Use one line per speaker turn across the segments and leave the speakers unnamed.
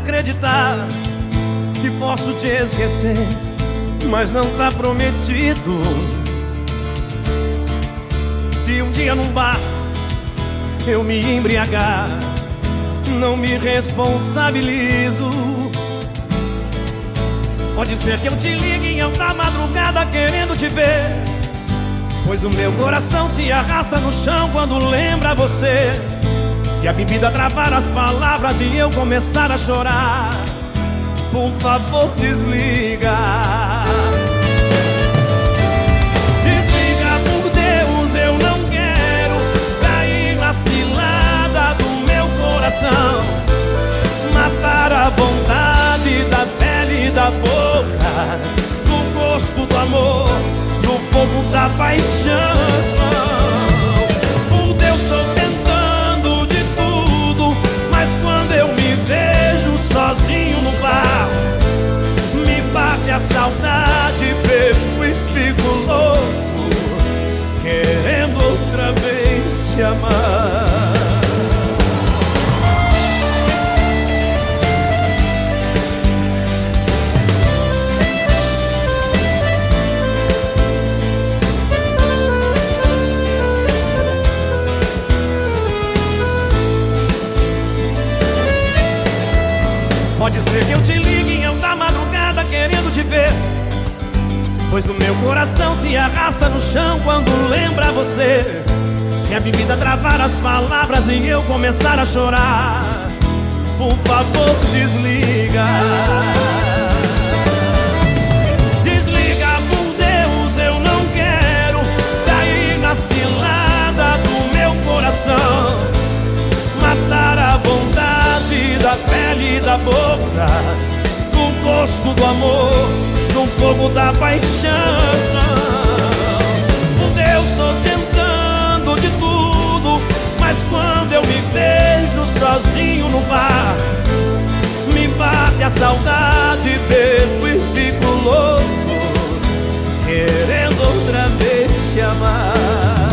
acreditar que posso te esquecer, mas não tá prometido. Se um dia num bar eu me embriagar, não me responsabilizo. Pode ser que eu te ligue em alta madrugada querendo te ver. Pois o meu coração se arrasta no chão quando lembra você. Se a bebida travar as palavras e eu começar a chorar, por favor desliga. Desliga por Deus, eu não quero cair na cilada do meu coração. Matar a vontade da pele e da boca, do gosto do amor, do fogo da paixão. Pode ser que eu te ligue em alta madrugada querendo te ver. Pois o meu coração se arrasta no chão quando lembra você Se a bebida travar as palavras e eu começar a chorar Por favor desliga Desliga por Deus, eu não quero Cair na cilada do meu coração Matar a vontade da pele e da boca Do gosto do amor no fogo da paixão. A saudade, bebo e fico louco, querendo outra vez te amar.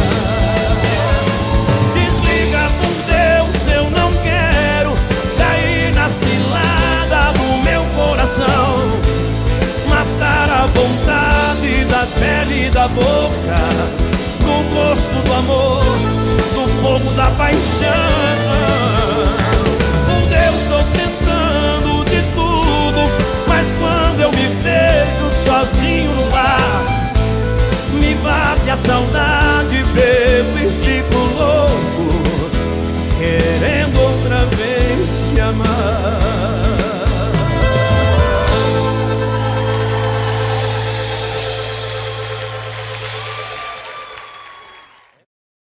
Desliga por Deus, eu não quero cair na cilada do meu coração vontade da pele e da boca, do gosto do amor, do fogo da paixão. Fico